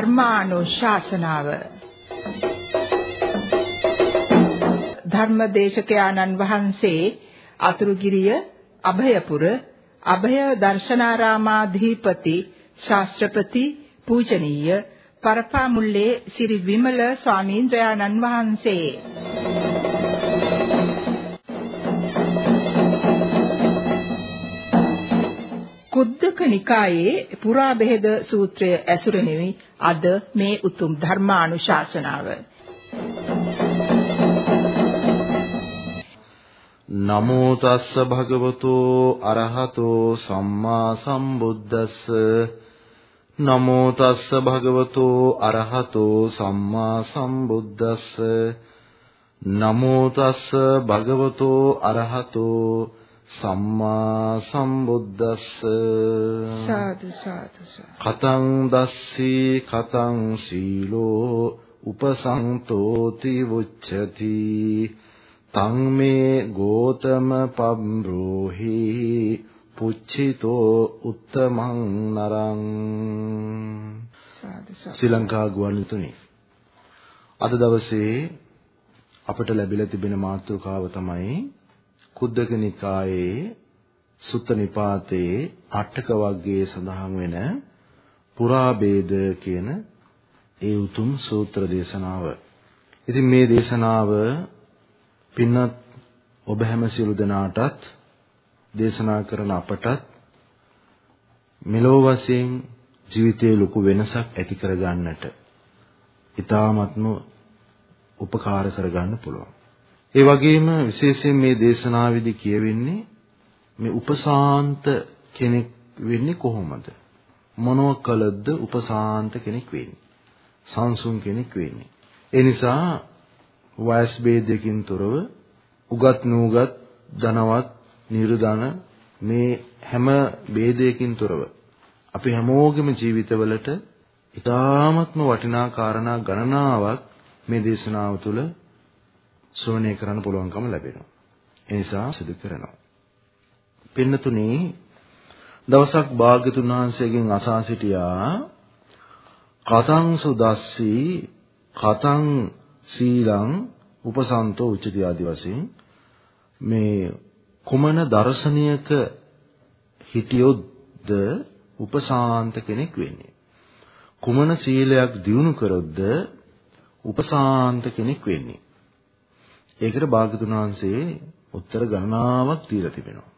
ධර්මානුශාසනාව. ධර්මදේශක ආනන් වහන්සේ අතුරුගිරිය අභයපුර අභය දර්ශනාරාමාධිපති ශාස්ත්‍රපති පූජනීය පරපාමුල්ලේ සිරි විමල ස්වාමීන්ද්‍රයාණන් වහන්සේ. කුද්දක නිකායේ පුරා බෙහෙද සූත්‍රය ඇසුරෙනි අද මේ උතුම් ධර්මානුශාසනාව. නමෝ තස්ස භගවතෝ අරහතෝ සම්මා සම්බුද්දස්ස. නමෝ තස්ස භගවතෝ අරහතෝ සම්මා සම්බුද්දස්ස. නමෝ තස්ස භගවතෝ අරහතෝ සම්මා සම්බුද්දස්ස. සාදු සාදු කතං දස්සී කතං සීලෝ උපසන්තෝති උච්චති තං මේ ගෝතම පබ්‍රෝහි පුච්චිතෝ උත්තමං නරං. ශ්‍රී ලංකා ගුවන්විදුලි අද දවසේ අපට ලැබිලා තිබෙන මාතෘකාව තමයි කුද්දක නිකායේ සුත්ත නිපාතේ අටක වර්ගයේ සඳහන් වෙන පුරාභේද කියන ඒ උතුම් සූත්‍ර දේශනාව. ඉතින් මේ දේශනාව පින්වත් ඔබ හැම සියලු දෙනාටත් දේශනා කරන අපටත් මෙලෝ වශයෙන් ජීවිතයේ ලොකු වෙනසක් ඇති කරගන්නට ඊ타ත්ම උපකාර කරගන්න පුළුවන්. ඒ වගේම විශේෂයෙන් මේ දේශනාවේදී කියවෙන්නේ මේ උපසාන්ත කෙනෙක් වෙන්නේ කොහොමද? මොනව කළද උපසාන්ත කෙනෙක් වෙන්නේ? සංසුන් කෙනෙක් වෙන්නේ. ඒ නිසා වයස් ભેදයකින් තොරව උගත් නූගත් ධනවත් නිර්ධන මේ හැම ભેදයකින් තොරව අපි හැමෝගෙම ජීවිතවලට ඉතාමත්ම වටිනා කාරණා ගණනාවක් මේ දේශනාව තුළ ශ්‍රවණය කරන්න පුළුවන්කම ලැබෙනවා. ඒ නිසා සිදු කරනවා. පින්නතුනි දවසක් භාග්‍යතුන් වහන්සේගෙන් අසා සිටියා කතං සුදස්සී කතං සීලං උපසන්තෝ උච්චති ආදි වශයෙන් මේ කුමන දර්ශනයක හිටියොත්ද උපසාන්ත කෙනෙක් වෙන්නේ කුමන සීලයක් දිනු කරොත්ද උපසාන්ත කෙනෙක් වෙන්නේ ඒකට භාග්‍යතුන් වහන්සේ උත්තර ගණනාවක් දීලා තිබෙනවා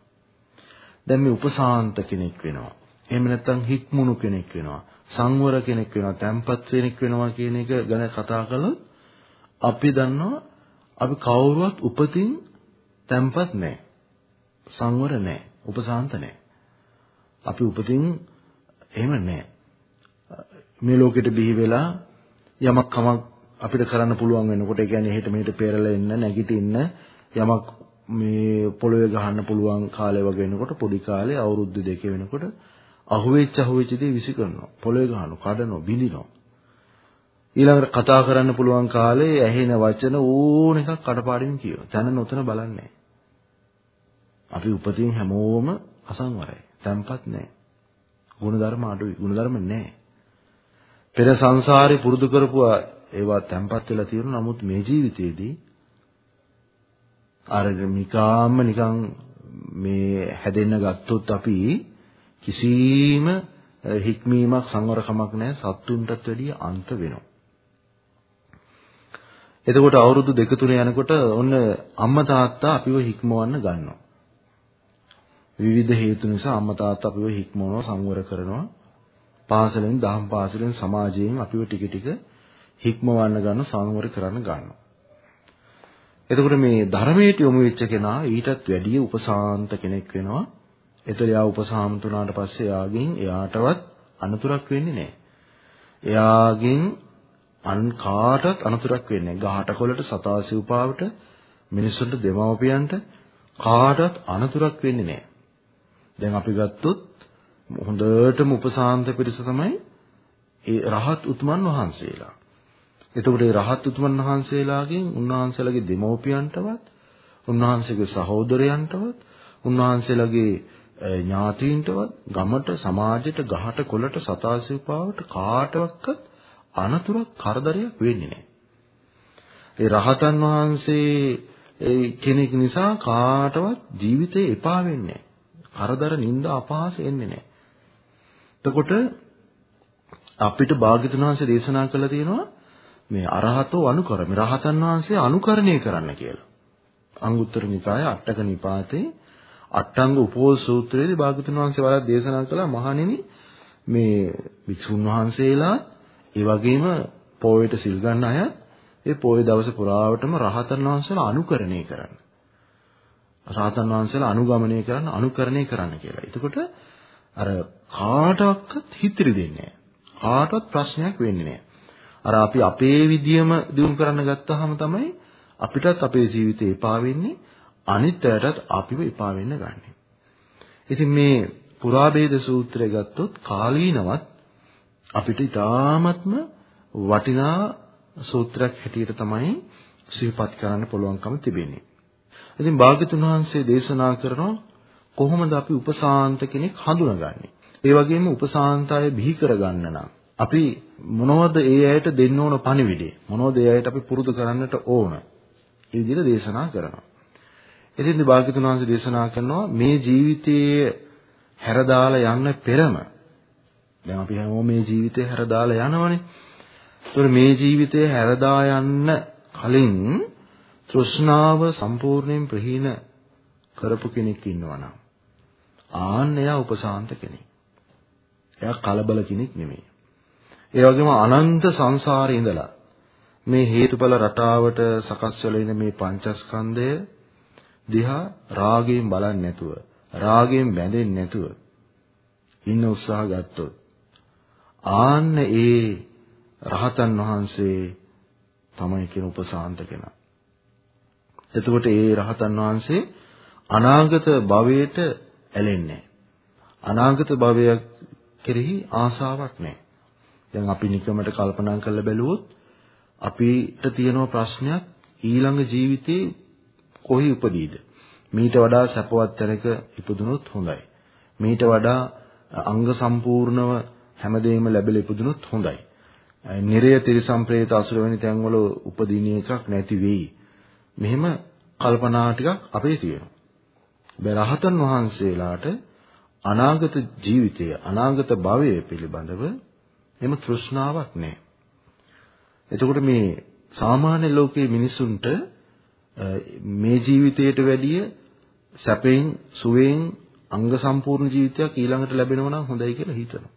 දැන් මේ උපසාන්ත කෙනෙක් වෙනවා එහෙම නැත්නම් හික්මුණු කෙනෙක් වෙනවා සංවර කෙනෙක් වෙනවා තැම්පත් කෙනෙක් වෙනවා කියන එක ගැන කතා කළොත් අපි දන්නවා අපි කවුරුවත් උපතින් තැම්පත් නැහැ. සංවර නැහැ. උපසාන්ත නැහැ. අපි උපතින් එහෙම නැහැ. මේ ලෝකෙට බිහි වෙලා යමක් කමක් අපිට කරන්න පුළුවන් වෙනකොට ඒ කියන්නේ එහෙට මෙහෙට පෙරලා එන්න නැගිටින්න යමක් මේ පොළවේ ගහන්න පුළුවන් කාලය වගේ වෙනකොට පොඩි කාලේ අවුරුදු දෙක වෙනකොට අහුවෙච්ච අහුවෙච්ච දේ විසි කරනවා පොළවේ ගහනවා කඩනවා බිඳිනවා ඊළඟට කතා කරන්න පුළුවන් කාලේ ඇහෙන වචන ඕන එකක් කඩපාඩමින් කියනවා. තන නොතන බලන්නේ අපි උපතින් හැමෝම අසංවරයි. තැම්පත් නැහැ. ගුණධර්ම අඩුයි. ගුණධර්ම නැහැ. පෙර සංසාරේ පුරුදු කරපුවා ඒවා තැම්පත් වෙලා තියෙනවා. නමුත් මේ ජීවිතේදී අර නිකාම්ම නිකන් මේ හැදෙන්න ගත්තොත් අපි කිසිම හික්මීමක් සංවරකමක් නැහැ සත්තුන්ටත් වැඩිය අන්ත වෙනවා. එතකොට අවුරුදු දෙක තුන යනකොට ඔන්න අම්මා තාත්තා අපිව හික්මවන්න ගන්නවා. විවිධ හේතු නිසා අම්මා තාත්තා අපිව හික්මවනවා සංවර කරනවා. පාසලෙන් දහම් පාසලෙන් සමාජයෙන් අපිව ටික ටික හික්මවන්න ගන්න සංවර කරන්න ගන්නවා. එතකොට මේ ධර්මයට යොමු වෙච්ච කෙනා ඊටත් වැඩිය උපසාන්ත කෙනෙක් වෙනවා. එතකොට යා උපසාමතු වුණාට පස්සේ යාගෙන් එයාටවත් අනතුරක් වෙන්නේ නැහැ. එයාගෙන් අන් කාටවත් අනතුරක් වෙන්නේ නැහැ. ගහට කොළට සතා සිව්පාවට මිනිස්සුන්ට දෙමව්පියන්ට කාටවත් අනතුරක් වෙන්නේ නැහැ. දැන් අපි ගත්තොත් හොඳටම උපසාන්ත පිරිස තමයි ඒ රහත් උතුමන් වහන්සේලා. එතකොට ඒ රහත් උතුමන් වහන්සේලාගෙන් උන්වහන්සේලාගේ දෙමව්පියන්ටවත් උන්වහන්සේගේ සහෝදරයන්ටවත් උන්වහන්සේලාගේ ඥාතීන්ටවත් ගමට සමාජයට ගහට කොළට සතා සිව්පාවට කාටවත් අනතුරක් කරදරයක් වෙන්නේ නැහැ. ඒ රහතන් වහන්සේ කෙනෙක් නිසා කාටවත් ජීවිතේ එපා වෙන්නේ කරදර නිന്ദා අපහාස එන්නේ නැහැ. එතකොට අපිට භාග්‍යතුන් වහන්සේ දේශනා කළා තියෙනවා මේ අරහතෝ අනුකර මේ රහතන් වහන්සේ අනුකරණය කරන්න කියලා. අංගුත්තර නිකාය අටක නිපාතේ අට්ටංග උපෝස සූත්‍රයේදී භාග්‍යතුන් වහන්සේ වරක් දේශනා කළා මහණෙනි මේ වික්ෂුන් වහන්සේලා ඒ වගේම පොයට සිල් ගන්න අය ඒ පොය දවස පුරාවටම රහතන් වහන්සේලා අනුකරණය කරන්න. රහතන් වහන්සේලා අනුගමනය කරන්න අනුකරණය කරන්න කියලා. එතකොට අර කාටවත් හිතිරි දෙන්නේ නැහැ. කාටවත් ප්‍රශ්නයක් වෙන්නේ නැහැ. අර අපි අපේ විදියම දිනු කරන්න ගත්තාම තමයි අපිටත් අපේ ජීවිතේ එපා වෙන්නේ අනිත් අයටත් අපිව එපා වෙන්න ගන්නෙ. ඉතින් මේ පුරාභේද සූත්‍රය ගත්තොත් කාලීනවත් අපිට ඉතාමත්ම වටිනා සූත්‍රයක් හැටියට තමයි සිහිපත් කරන්න පුළුවන්කම තිබෙන්නේ. ඉතින් භාග්‍යතුන් වහන්සේ දේශනා කරනවා කොහොමද අපි උපසාන්ත කෙනෙක් හඳුනගන්නේ? ඒ වගේම උපසාන්ත අය බිහි කරගන්න නම් අපි මොනවද ඒ අයට දෙන්න ඕන පණිවිඩය? මොනවද ඒ අයට අපි පුරුදු කරන්නට ඕන? ඒ විදිහට දේශනා කරනවා. එතෙන්දී භාග්‍යතුන් වහන්සේ දේශනා කරනවා මේ ජීවිතයේ හැරදාලා යන්න පෙරම දැන් අපි හැමෝම මේ ජීවිතේ හැරදාලා යනවනේ. ඒතර මේ ජීවිතේ හැරදා යන්න කලින් තෘෂ්ණාව සම්පූර්ණයෙන් ප්‍රහීන කරපු කෙනෙක් ඉන්නවා නම් ආන්න එයා උපසාන්ත කෙනෙක්. එයා කලබල කෙනෙක් නෙමෙයි. ඒ වගේම අනන්ත සංසාරේ ඉඳලා මේ හේතුඵල රටාවට සකස් වෙලා ඉන්න මේ පංචස්කන්ධය දිහා රාගයෙන් බලන්නේ නැතුව රාගයෙන් බැඳෙන්නේ නැතුව ඉන්න උත්සාහ ගත්තොත් ආන්න ඒ රහතන් වහන්සේ තමයි කියන උපසාන්ත කෙනා. එතකොට ඒ රහතන් වහන්සේ අනාගත භවයට ඇලෙන්නේ අනාගත භවයක් කෙරෙහි ආසාවක් නැහැ. දැන් අපි නිකමට කල්පනා කරලා බැලුවොත් අපිට තියෙන ප්‍රශ්නයක් ඊළඟ ජීවිතේ කොහි උපදීද? මීට වඩා සැපවත් තැනක ඉපදුනොත් හොඳයි. මීට වඩා අංග සම්පූර්ණව හැමදේම ලැබෙලා ඉපදුනොත් හොඳයි. නිරය තිරිසම් പ്രേත අසුර වෙන තැන්වල උපදින එකක් නැති වෙයි. මෙහෙම කල්පනා ටිකක් අපේ තියෙනවා. මේ රහතන් වහන්සේලාට අනාගත ජීවිතය අනාගත භවය පිළිබඳව එම තෘෂ්ණාවක් නැහැ. එතකොට මේ සාමාන්‍ය ලෝකයේ මිනිසුන්ට මේ ජීවිතයට වැඩිය සැපෙන් සුවයෙන් අංග සම්පූර්ණ ජීවිතයක් ඊළඟට ලැබෙනවා නම් හොඳයි කියලා හිතනවා.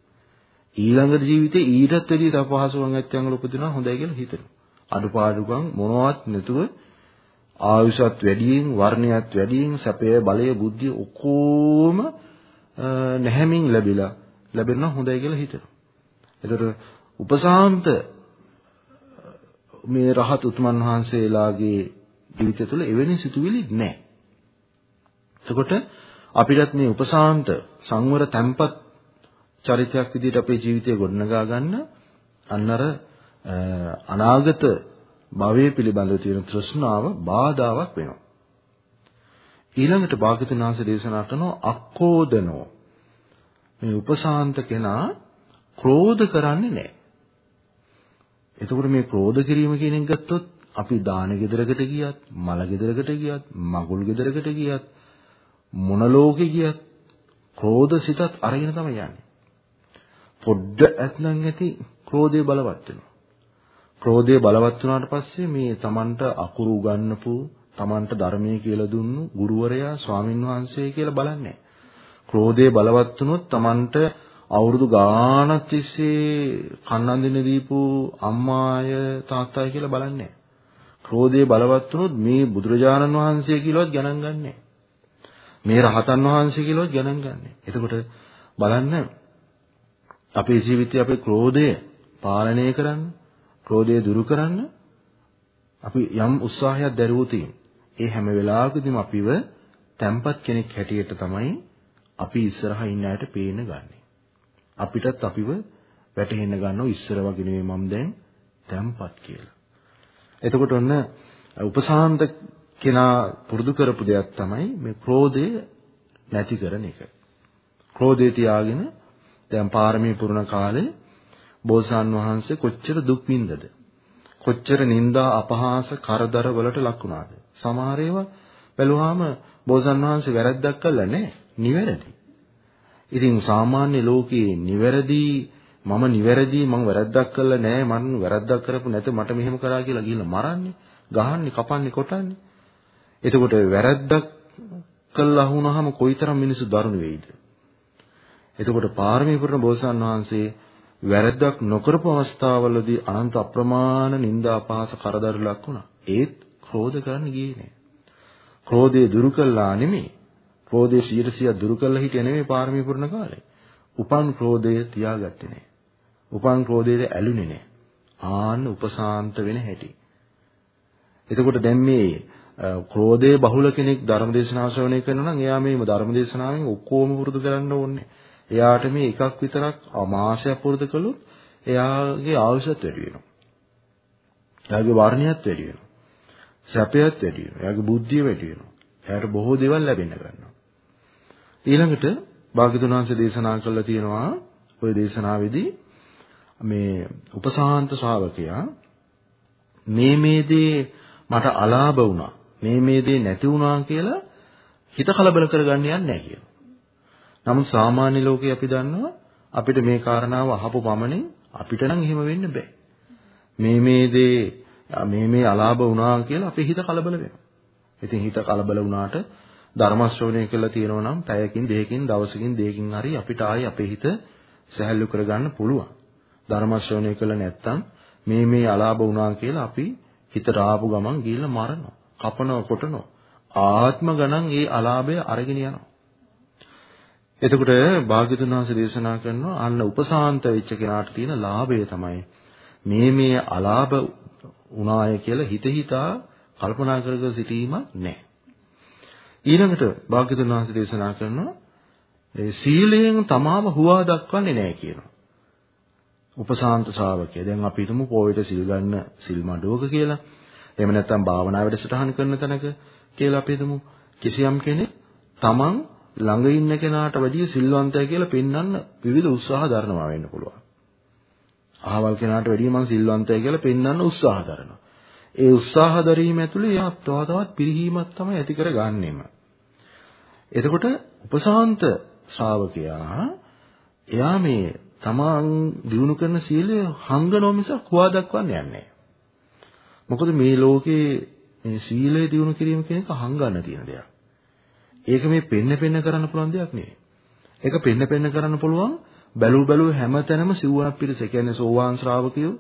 ඊළඟ ජීවිතේ ඊටත් වැඩිය තව පහසුකම් ඇත්තන් වල උපදිනවා හොඳයි කියලා හිතනවා. අඩුපාඩුකම් මොනවත් නැතුව ආයුෂත් වැඩියෙන් වර්ණයත් වැඩියෙන් සැපය බලය බුද්ධිය ඔක්කොම නැහැමින් ලැබිලා ලැබෙනවා හොඳයි කියලා හිතනවා. ඒතර උපසාන්ත මේ රහත් උතුමන් වහන්සේලාගේ ජීවිතය තුළ එවැනි සිතුවිලි නැහැ. එතකොට අපිටත් මේ උපසාන්ත සංවර තැම්පත් චරිතයක් විදිහට අපේ ජීවිතය ගොඩනගා ගන්න අන්නර අනාගත භවයේ පිළිබඳව තියෙන තෘෂ්ණාව බාධාවක් වෙනවා. ඊළඟට භාග්‍යතුන් වහන්සේ දේශනා කරනවා අක්කෝදනෝ මේ උපසාන්ත කෙනා ක්‍රෝධ කරන්නේ නැහැ. එතකොට මේ ක්‍රෝධ කිරීම කියන එක ගත්තොත් අපි දාන ගෙදරකට ගියත්, මල ගෙදරකට ගියත්, මගුල් ගෙදරකට ගියත්, මොන ලෝකෙ ගියත් ක්‍රෝධ සිතත් අරගෙන තමයි යන්නේ. පොඩ්ඩ ඇත්නම් ඇති ක්‍රෝධය බලවත් වෙනවා. ක්‍රෝධය බලවත් වුණාට පස්සේ මේ Tamanට අකුරු උගන්වපු, Tamanට ධර්මයේ කියලා දුන්නු ගුරුවරයා, ස්වාමින් වහන්සේ කියලා බලන්නේ. ක්‍රෝධය බලවත් වුණොත් Tamanට අවුරුදු ගාණක් තිස්සේ කන්නන්දින දීපු අම්මාය තාත්තයි කියලා බලන්නේ ක්‍රෝධය බලවත් වුණොත් මේ බුදුරජාණන් වහන්සේ කියලාවත් ගණන් ගන්නෑ. මේ රහතන් වහන්සේ කියලාවත් ගණන් ගන්නෑ. එතකොට බලන්න අපේ ජීවිතයේ අපේ ක්‍රෝධය පාලනය කරන්න, ක්‍රෝධය දුරු කරන්න අපි යම් උත්සාහයක් දරුවොත් ඒ හැම වෙලාවකදීම අපිව තැම්පත් කෙනෙක් හැටියට තමයි අපි ඉස්සරහා ඉන්න අයට පේන ගන්නෙ. අපිටත් අපිව වැටහෙන්න ගන්නව ඉස්සර වගේ නෙවෙයි මම දැන් තැම්පත් කියලා. එතකොට ඔන්න උපසාන්ත කෙනා පුරුදු කරපු දෙයක් තමයි මේ ක්‍රෝධය නැති කරන එක. ක්‍රෝධය තියාගෙන දැන් පාරමී පුරණ කාලේ බෝසතාන් වහන්සේ කොච්චර දුක් විඳද? කොච්චර නිന്ദා අපහාස කරදර වලට ලක් වුණාද? සමහර ඒවා බැලුවාම බෝසතාන් වහන්සේ වැරද්දක් කළා නෑ. නිවැරදි. ඉතින් සාමාන්‍ය ලෝකයේ නිවැරදි මම නිවැරදි මම වැරද්දක් කළා නෑ මම වැරද්දක් කරපු නැත මට මෙහෙම කරා කියලා ගිහිල්ලා මරන්නේ ගහන්නේ කපන්නේ කොටන්නේ. එතකොට වැරද්දක් කළා වුණාම කොයිතරම් මිනිස්සු දරුණු වෙයිද? එතකොට පාරමී පුරන බෝසතාන් වහන්සේ වැරද්දක් නොකරපු අවස්ථාවවලදී අනන්ත අප්‍රමාණ නිന്ദා අපහාස කරදර ලක් වුණා. ඒත් ක්‍රෝධ කරන්න ගියේ නෑ. ක්‍රෝධය දුරු කළා නෙමෙයි. ක්‍රෝධය 100% දුරු කළා හිටියේ නෙමෙයි පාරමී පුරන කාලේ උපන් ක්‍රෝධය තියාගත්තේ නෑ උපන් ක්‍රෝධයට ඇලුනේ නැහැ. ආන්න උපසාන්ත වෙන හැටි. එතකොට දැන් මේ ක්‍රෝධයේ බහුල කෙනෙක් ධර්මදේශනාව ශ්‍රවණය කරනවා නම් එයා මේ ධර්මදේශනාවෙන් ඔක්කොම පුරුදු කරන්න ඕනේ. එයාට මේ එකක් විතරක් මාසයක් පුරුදු කළොත් එයාගේ ආයුෂත් වැඩි වෙනවා. එයාගේ වර්ණයත් වැඩි වෙනවා. සැපයත් වැඩි වෙනවා. එයාගේ බුද්ධිය වැඩි වෙනවා. එයාට බොහෝ දේවල් ලැබෙන්න ගන්නවා. ඊළඟට භාග්‍යතුන් වහන්සේ දේශනා කළා තියෙනවා ওই දේශනාවේදී මේ උපසාහන්ත ශ්‍රාවකයා මේ මේ දේ මට අලාභ වුණා මේ මේ දේ නැති වුණා කියලා හිත කලබල කරගන්න යන්නේ නැහැ කියලා. නමුත් සාමාන්‍ය ලෝකේ අපි දන්නවා අපිට මේ කාරණාව අහපු පමණින් අපිට නම් එහෙම වෙන්න බෑ. මේ මේ දේ මේ මේ අලාභ වුණා කියලා අපේ හිත කලබල වෙනවා. ඉතින් හිත කලබල වුණාට ධර්ම ශ්‍රවණය කළා තියෙනවා නම් පැයකින් දෙකකින් දවසකින් දෙකකින් හරි අපිට ආයේ අපේ හිත සැහැල්ලු කරගන්න පුළුවන්. ධර්ම ශ්‍රවණය කළ නැත්නම් මේ මේ අලාභ වුණා කියලා අපි හිතට ආපු ගමන් ගිහිල්ලා මරනවා. කපනවා කොටනවා. ආත්ම ගණන් ඒ අලාභය අරගෙන යනවා. එතකොට භාග්‍යතුන් වහන්සේ දේශනා කරනවා අන්න උපසාන්ත වෙච්ච කෙනාට තියෙන ලාභය තමයි මේ මේ අලාභ වුණාය කියලා හිත හිතා කල්පනා කර කර සිටීමක් නැහැ. ඊළඟට භාග්‍යතුන් වහන්සේ දේශනා කරනවා ඒ සීලයෙන් තමාම හුවා දක්වන්නේ නැහැ කියනවා. උපසාන්ත ශ්‍රාවකය. දැන් අපි හිතමු පොයට සිල් ගන්න සිල් මඩුවක කියලා. එහෙම නැත්නම් භාවනා වැඩසටහන් කරන තැනක කියලා අපි හිතමු. කිසියම් කෙනෙක් තමන් ළඟ ඉන්න කෙනාට වැඩිය සිල්වන්තය කියලා පෙන්වන්න විවිධ උත්සාහ දරනවා වෙන්න පුළුවන්. අහවල් කෙනාට වැඩිය මං සිල්වන්තය කියලා පෙන්වන්න උත්සාහ දරනවා. ඒ උත්සාහ දරීම ඇතුළේ එයා තව තවත් පිරිහීමක් තමයි ඇති කරගන්නෙම. එතකොට උපසාන්ත ශ්‍රාවකයා එයා මේ තමන් දිනු කරන සීලය හංගනෝ මිසක් හුවා දක්වන්නේ නැහැ. මොකද මේ ලෝකේ මේ සීලය දිනු කිරීම කියන එක හංගන්න තියෙන දෙයක්. ඒක මේ පෙන්න පෙන්න කරන්න පුළුවන් දෙයක් නෙවෙයි. ඒක පෙන්න පෙන්න කරන්න පුළුවන් බැලු බැලු හැමතැනම සිව්වනක් පිරිස. ඒ කියන්නේ සෝවාන් ශ්‍රාවකයෝ,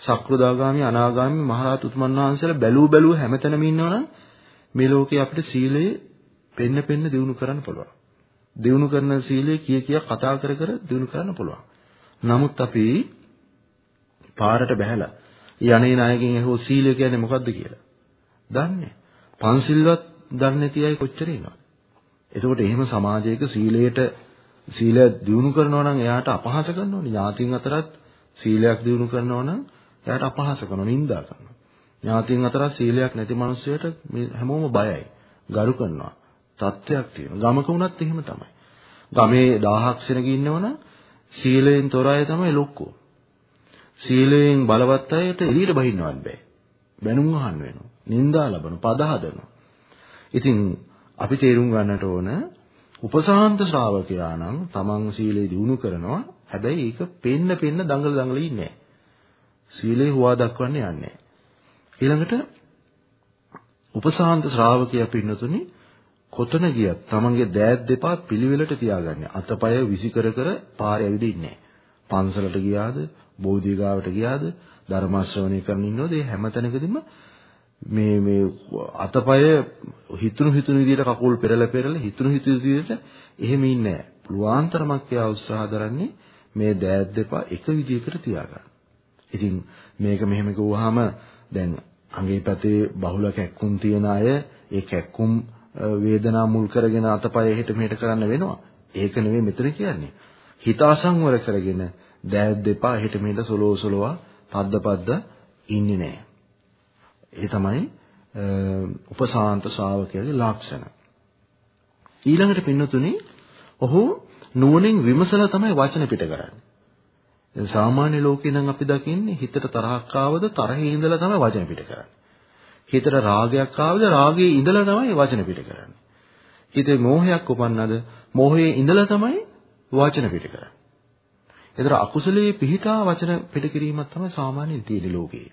සක්‍රදාගාමි, අනාගාමි, මහරහත් උතුමන් වහන්සේලා බැලු බැලු හැමතැනම ඉන්නවනම් මේ ලෝකේ අපිට සීලය පෙන්න පෙන්න දිනු කරන්න පුළුවන්. දිනු කරන සීලය කිය කිය කතා කර කර දිනු කරන්න පුළුවන්. නමුත් අපි පාරට බහැලා යන්නේ නායකයන් ඇහුවොත් සීලය කියන්නේ මොකද්ද කියලා. දන්නේ. පන්සිල්වත් දන්නේ නැති අය කොච්චර ඉන්නවද? එතකොට එහෙම සමාජයක සීලයට සීලය දිනු කරනවා නම් එයාට අපහාස කරනවනේ. ඥාතීන් අතරත් සීලයක් දිනු කරනවා නම් එයාට අපහාස කරනවා, නිඳා කරනවා. ඥාතීන් අතරත් සීලයක් නැති මිනිස්සුන්ට හැමෝම බයයි. ගරු කරනවා. තත්ත්වයක් තියෙනවා. ගමක වුණත් එහෙම තමයි. ගමේ 1000ක් සෙනග ඉන්නවනම් සීලයෙන් තොර අය තමයි ලොක්කෝ. සීලයෙන් බලවත් අයට එළියට බහින්නවත් බෑ. බැනුම් අහන්න වෙනවා. නිന്ദා ලබන පද හදනවා. ඉතින් අපි තේරුම් ගන්නට ඕන උපසාන්ත ශ්‍රාවකයා නම් තමන් සීලය දිනු කරනවා. හැබැයි ඒක පෙන්න පෙන්න දඟල දඟල ඉන්නේ සීලය හුවා දක්වන්නේ යන්නේ ඊළඟට උපසාන්ත ශ්‍රාවකයා පින්නතුනි කොතන ගියත් තමන්ගේ දෑත් දෙපා පිළිවෙලට තියාගන්න. අතපය විසි කර කර පාරේ ඇවිදින්නේ පන්සලට ගියාද, බෝධිගාවට ගියාද, ධර්ම ශ්‍රවණය කරන ඉන්නෝද මේ හැමතැනකදීම මේ මේ අතපය හිතුණු හිතුණු විදිහට කකුල් පෙරලා පෙරලා හිතුණු හිතුණු විදිහට එහෙම ඉන්නේ නැහැ. පුළුවන් තරමක් එයා උත්සාහ කරන්නේ මේ දෑත් දෙපා එක විදිහකට තියාගන්න. ඉතින් මේක මෙහෙම කිව්වහම දැන් අඟේ පැතේ බහුල කැක්කුම් තියන අය ඒ කැක්කුම් වේදනා මුල් කරගෙන අතපය එහෙට මෙහෙට කරන්න වෙනවා. ඒක නෙවෙයි මෙතන කියන්නේ. හිත අසංවර කරගෙන දෑත් දෙපා එහෙට මෙහෙට සොලෝ සොලවා පද්ද පද්ද ඉන්නේ නැහැ. ඒ තමයි උපසාන්ත ශ්‍රාවකයාගේ ලක්ෂණ. ඊළඟට පින්නතුනේ ඔහු නුවණින් විමසලා තමයි වචන පිට කරන්නේ. දැන් සාමාන්‍ය ලෝකේ නම් අපි දකින්නේ හිතට තරහක් ආවද තරහේ ඉඳලා තමයි වචන පිට කරන්නේ. හිතට රාගයක් ආවද රාගයේ ඉඳලා තමයි වචන පිට කරන්නේ. හිතේ මෝහයක් උපන්නද මෝහයේ ඉඳලා තමයි වචන පිට කරන්නේ. ඒතර අකුසලයේ පිහිටා වචන පිට කිරීමක් තමයි සාමාන්‍යයෙන් තියෙන ලෝකේ.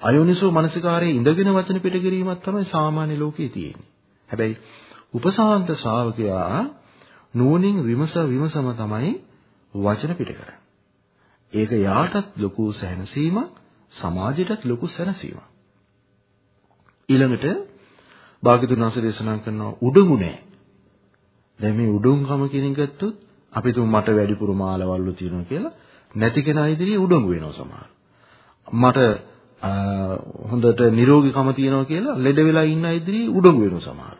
අයෝනිසෝ මනසිකාරයේ ඉඳගෙන වචන පිට කිරීමක් තමයි සාමාන්‍ය ලෝකේ තියෙන්නේ. හැබැයි උපසාන්ත ශ්‍රාවකයා නුවණින් විමස විමසම තමයි වචන පිට කරන්නේ. ඒක යාටත් ලොකු සැනසීමක් සමාජයටත් ලොකු සැනසීමක්. ඊළඟට භාග්‍යතුන් වහන්සේ දේශනා කරනවා උඩඟු නෑ. දැන් මේ උඩඟුකම කියන එක ගත්තොත් අපි තුමු මට වැඩිපුර මාලවල්ලු තියෙනවා කියලා නැති කෙනා ඉදිරියේ උඩඟු වෙනවා සමහර. මට හොඳට නිරෝගීකම තියෙනවා කියලා ලෙඩ වෙලා ඉන්න ඉදිරියේ උඩඟු වෙනවා සමහර.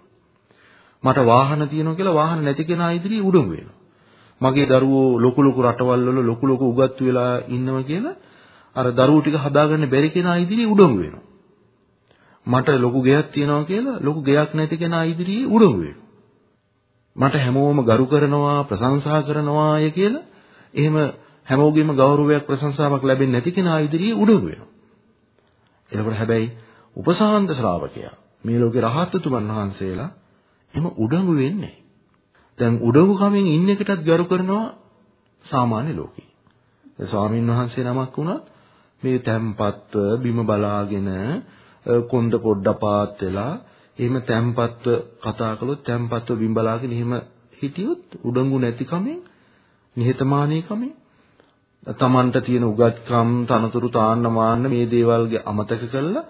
මට වාහන තියෙනවා කියලා වාහන නැති කෙනා ඉදිරියේ උඩඟු වෙනවා. මගේ දරුවෝ ලොකු ලොකු රටවල් වල ලොකු ලොකු උගත්තු වෙලා ඉන්නවා කියලා අර දරුවෝ ටික හදාගන්න බැරි කෙනා ඉදිරියේ උඩඟු වෙනවා. මට ලොකු ගෙයක් තියෙනවා කියලා ලොකු ගෙයක් නැති කෙනා ඉදිරියේ උඩඟු වෙනවා. මට හැමෝම ගරු කරනවා ප්‍රශංසා කරනවාය කියලා එහෙම හැමෝගෙම ගෞරවයක් ප්‍රශංසාවක් ලැබෙන්නේ නැති කෙනා ඉදිරියේ උඩඟු වෙනවා. එතකොට හැබැයි උපසාහන්ත ශ්‍රාවකයා මේ ලෝකේ රහත්තුතුමන් වහන්සේලා එහෙම උඩඟු වෙන්නේ දැන් උඩඟු කමෙන් ඉන්න එකටත් ගරු කරනවා සාමාන්‍ය ලෝකේ. ඒ ස්වාමීන් වහන්සේ නමක් වුණත් මේ තැම්පත්ව බිම බලාගෙන කොන්ද පොඩ්ඩ පාත් වෙලා එහෙම තැම්පත්ව කතා කළොත් තැම්පත්ව බිම් බලාගෙන එහෙම හිටියොත් උඩඟු නැති කමෙන් නිහතමානී කමෙන්. තමන්ට තියෙන උගත්කම් තනතුරු තාන්න මාන්න මේ දේවල්ගේ අමතක කළා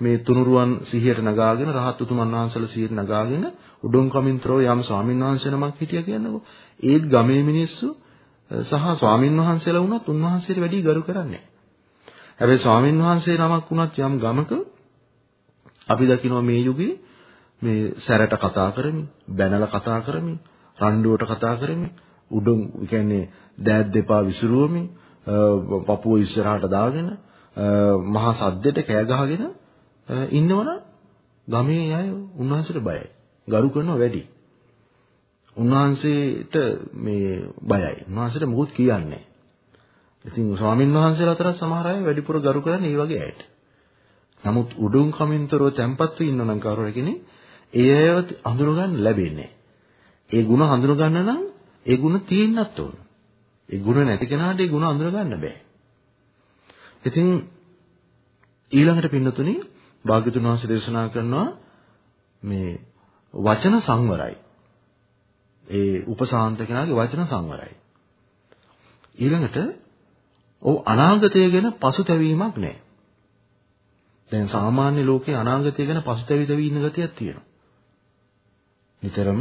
මේ තුනුරුවන් සිහියට නගාගෙන රහත් උතුමන් වහන්සේලා සිහියට නගාගෙන උඩුම් කමින්තරෝ යම් ස්වාමීන් වහන්සේ නමක් හිටියා කියන්නකෝ. ඒත් ගමේ මිනිස්සු සහ ස්වාමීන් වහන්සේලා වුණත් උන්වහන්සේට වැඩි ගරු කරන්නේ හැබැයි ස්වාමීන් වහන්සේ නමක් වුණත් යම් ගමක අපි දකිනවා මේ යුගයේ මේ සැරට කතා කරමින් බැනලා කතා කරමින් රණ්ඩුවට කතා කරමින් උඩුම් කියන්නේ දෑත් දෙපා විසිරුවමින් පපුව ඉස්සරහට දාගෙන මහා සද්දෙට කෑ ගහගෙන ඉන්නවනම් ගමේ අය උන්වහන්සේට බයයි. ගරු කරනවා වැඩි. උන්වහන්සේට මේ බයයි. උන්වහන්සේට මොකුත් කියන්නේ නැහැ. ඉතින් ස්වාමින් වහන්සේලා අතර සමහර අය වැඩිපුර ගරු කරන්නේ මේ වගේ අයට. නමුත් උඩුම් කමින්තරෝ තැම්පත්ව ඉන්නනම් කවුරු කෙනෙක් ඒ අයව හඳුනගන්න ලැබෙන්නේ ඒ ಗುಣ හඳුනගන්න නම් ඒ ಗುಣ තියෙන්නත් ඕන. ඒ ಗುಣ නැති කෙනාට ඒ ಗುಣ හඳුනගන්න බෑ. ඉතින් ඊළඟට පින්නතුනේ භාග්‍යතුන් වහන්සේ දේශනා කරනවා මේ වචන සංවරයි. ඒ උපසාන්ත කෙනාගේ වචන සංවරයි. ඊළඟට ඔව් අනාගතය ගැන පසුතැවීමක් නැහැ. දැන් සාමාන්‍ය ලෝකේ අනාගතය ගැන පසුතැවි තැවි ඉන්න ගතියක් තියෙනවා. නිතරම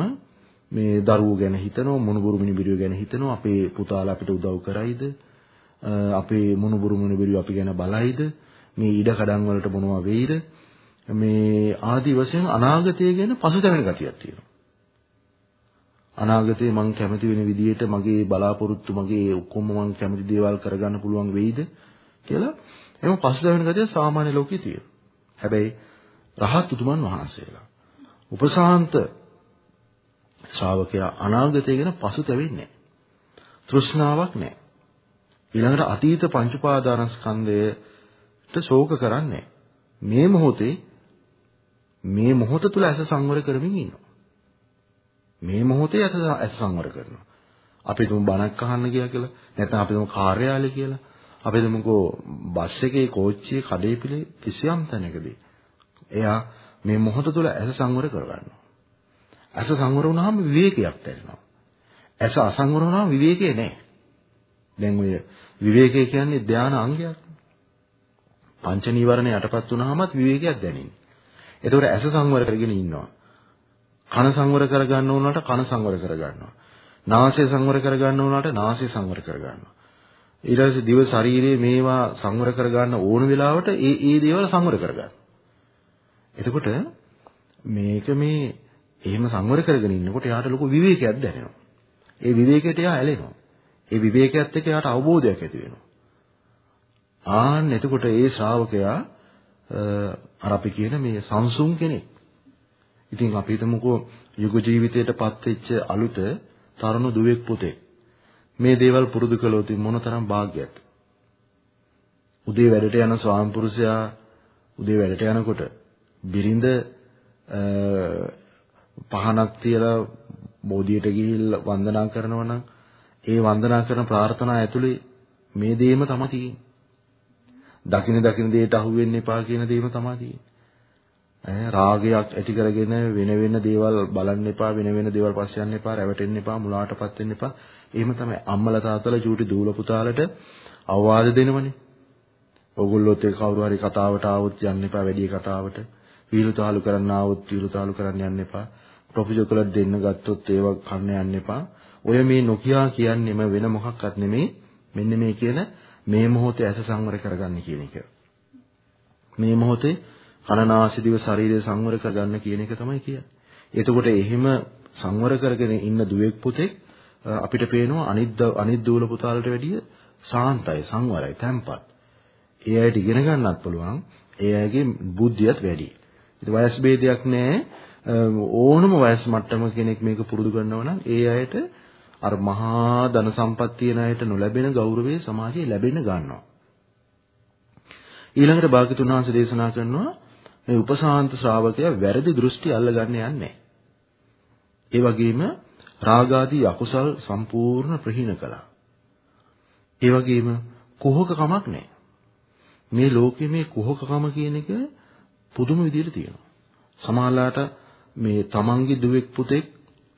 මේ දරුවෝ ගැන හිතනවා මොනුබුරු මිනිබිරියෝ ගැන හිතනවා අපේ පුතාලා අපිට උදව් කරයිද අපේ මොනුබුරු මිනිබිරියෝ අපි ගැන බලයිද මේ ඉඩ කඩම් වලට මොනවා වෙයිද මේ ආදි වශයෙන් අනාගතය ගැන පසුතැවෙන ගතියක් තියෙනවා. අනාගතේ මං කැමති වෙන විදිහට මගේ බලාපොරොත්තු මගේ ඔක්කොම මං කැමති දේවල් කරගන්න පුළුවන් වෙයිද කියලා එහෙම පසුතැවෙන ගතිය සාමාන්‍ය ලෝකේ තියෙනවා. හැබැයි රහත් උතුමන් වහන්සේලා උපසාන්ත ශ්‍රාවකයා අනාගතය ගැන පසුතැවෙන්නේ නැහැ. තෘෂ්ණාවක් නැහැ. ඊළඟට අතීත පංච උපාදානස්කන්ධයට ශෝක කරන්නේ මේ මොහොතේ මේ මොහොත තුල ඇස සංවර කරමින් ඉන්නවා. මේ මොහොතේ ඇස ඇස සංවර කරනවා. අපි තුමු බණක් අහන්න ගියා කියලා නැත්නම් අපි තුමු කාර්යාලය කියලා අපි තුමුකෝ බස් එකේ කෝච්චියේ කඩේ පිළේ කිසියම් තැනකදී එයා මේ මොහොත තුල ඇස සංවර කරගන්නවා. ඇස සංවර වුණාම විවේකයක් දැනෙනවා. ඇස අසංවර වුණාම විවේකේ නැහැ. දැන් ඔය විවේකය කියන්නේ ධානා අංගයක්. පංච නීවරණ යටපත් වුණාමත් විවේකයක් දැනෙන්නේ. එතකොට ඇස සංවර කරගෙන ඉන්නවා. කන සංවර කරගන්න උනාට කන සංවර කරගන්නවා. නාසය සංවර කරගන්න උනාට නාසය සංවර කරගන්නවා. ඊට පස්සේ දිව ශරීරයේ මේවා සංවර කරගන්න ඕන වෙලාවට ඒ ඒ දේවල් සංවර කරගන්න. එතකොට මේක මේ එහෙම සංවර කරගෙන ඉන්නකොට එයාට ලොකු විවේකයක් දැනෙනවා. ඒ විවේකයට එයා ඇලෙනවා. ඒ විවේකයත් එක්ක එයාට අවබෝධයක් ඇති වෙනවා. ආන්න එතකොට ඒ ශ්‍රාවකයා අර අපි කියන මේ සංසුන් කෙනෙක්. ඉතින් අපි හිතමුකෝ යුග ජීවිතයටපත් වෙච්ච අලුත තරුණ දුවෙක් පුතෙක්. මේ දේවල් පුරුදු කළොත් මොනතරම් වාග්යක්ද? උදේ වැඩට යන ස්වාම පුරුෂයා උදේ වැඩට යනකොට බිරිඳ පහනක් තියලා බෝධියට ගිහිල්ලා වන්දනා කරනවා නම් ඒ වන්දනා කරන ප්‍රාර්ථනා ඇතුලේ මේ දේම තමයි තියෙන්නේ. දකින දකින දෙයට අහු වෙන්න එපා කියන දේම තමයි තියෙන්නේ. ඈ රාගයක් ඇති කරගෙන වෙන වෙන දේවල් බලන්න එපා වෙන වෙන දේවල් පස්සේ යන්න එපා රැවටෙන්න එපා මුලාටපත් වෙන්න එපා. එහෙම තමයි අම්මලා තාත්තලා චූටි දූල පුතාලට අවවාද දෙනවනේ. ඕගොල්ලොත් ඒ කවුරු හරි කතාවට ආවොත් යන්න එපා වැඩි කතාවට. විරුතාලු කරන්න ආවොත් විරුතාලු කරන්න යන්න එපා. ප්‍රොපොසල් දෙන්න ගත්තොත් ඒව කන්න යන්න එපා. ඔය මේ නොකියා කියන්නේම වෙන මොකක්වත් නෙමෙයි. මෙන්න මේ කියන මේ මොහොතේ ඇස සංවර කරගන්න කියන එක. මේ මොහොතේ කනනාසිදිව ශරීරය සංවර කරගන්න කියන එක තමයි කියන්නේ. එතකොට එහෙම සංවර කරගෙන ඉන්න දුවෙක් පුතෙක් අපිට පේනවා අනිත් අනිත් දූල පුතාලට වැඩිය සාන්තයි සංවරයි තැම්පත්. ඒ අයට ඉගෙන ගන්නත් පුළුවන්. ඒ අයගේ බුද්ධියත් වැඩි. ඉතින් වයස් ભેදයක් නැහැ. ඕනම වයස් මට්ටම කෙනෙක් මේක පුරුදු කරනවා නම් ඒ අයට අර මහා ධන සම්පත් තියන අයට නොලැබෙන ගෞරවය සමාජයේ ලැබෙන්න ගන්නවා. ඊළඟට භාග්‍යතුන් වහන්සේ දේශනා කරනවා මේ උපසාන්ත ශ්‍රාවකයා වැරදි දෘෂ්ටි අල්ලගන්න යන්නේ ඒ වගේම රාගාදී අකුසල් සම්පූර්ණ ප්‍රහීන කළා. ඒ වගේම කුහක කමක් නැහැ. මේ ලෝකයේ මේ කුහකකම කියන එක පුදුම විදිහට තියෙනවා. සමහරලාට මේ තමන්ගේ දුවෙක් පුතෙක්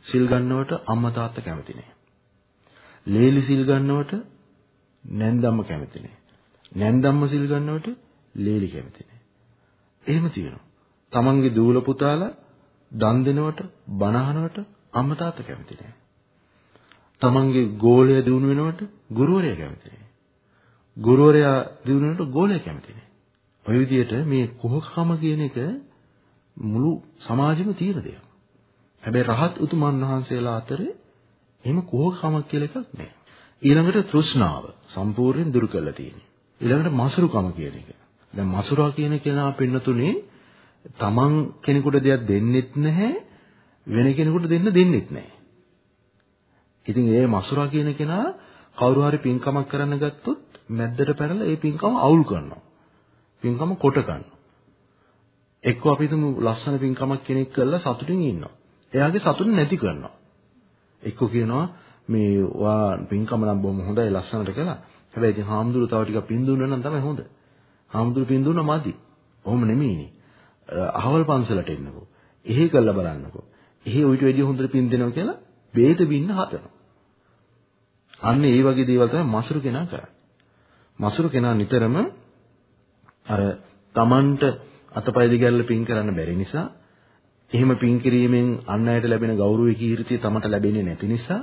සිල් ගන්නවට අම්මා තාත්තා කැමති නැහැ. ලේලි සිල් ගන්නවට නැන්දම්ම කැමති නැහැ. නැන්දම්ම සිල් ගන්නවට ලේලි කැමති නැහැ. එහෙම තියෙනවා. තමන්ගේ දූල පුතාලා දන් දෙනවට බණ අහනවට අම්මා තාත්තා කැමති නැහැ. තමන්ගේ ගෝලය දිනු වෙනවට ගුරුවරයා කැමති නැහැ. ගුරුවරයා දිනු වෙනවට ගෝලයා කැමති නැහැ. ඔය විදිහට මේ කුහකකම කියන එක මුළු සමාජෙම තියෙන දෙයක්. හැබැයි රහත් උතුමන් වහන්සේලා අතරේ එහෙම කුහකකමක් කියලා එකක් නැහැ. ඊළඟට තෘෂ්ණාව සම්පූර්ණයෙන් දුරු කරලා තියෙනවා. ඊළඟට මසුරුකම කියන එක. දැන් මසුරා කියන කෙනා පින්නතුනේ තමන් කෙනෙකුට දෙයක් දෙන්නෙත් නැහැ වෙන කෙනෙකුට දෙන්න දෙන්නෙත් නැහැ. ඉතින් ඒ මසුරා කියන කෙනා කවුරු හරි පින්කමක් කරන්න ගත්තොත් මැද්දට පැනලා ඒ පින්කම අවුල් කරනවා. පින්කම කොට ගන්නවා. එක්ක අපි හිතමු ලස්සන පින්කමක් කෙනෙක් කරලා සතුටින් ඉන්නවා. එයාගේ සතුට නැති කරනවා. එක්ක කියනවා මේ වා පින්කම නම් බොහොම හොඳයි ලස්සනට කළා. හැබැයි ඉතින් හාමුදුරු තව ටිකක් පින් දුන්නා නම් තමයි හොඳ. හාමුදුරු පින් දුන්නා මදි. ඔහොම නෙමෙයිනේ. අහවල් පන්සලට එන්නකෝ. එහෙ කළා බලන්නකෝ. එහෙ උවිත වැඩි හොඳට පින් දෙනවා කියලා බේද බින්න හදනවා. අන්න ඒ වගේ දේවල් තමයි මසුරු කෙනා කරන්නේ. මසුරු කෙනා නිතරම අර Tamanට අතපය දිගැල්ල පින් කරන්න බැරි නිසා එහෙම පින් කිරීමෙන් අන් අයට ලැබෙන ගෞරව කීර්තිය තමට ලැබෙන්නේ නැති නිසා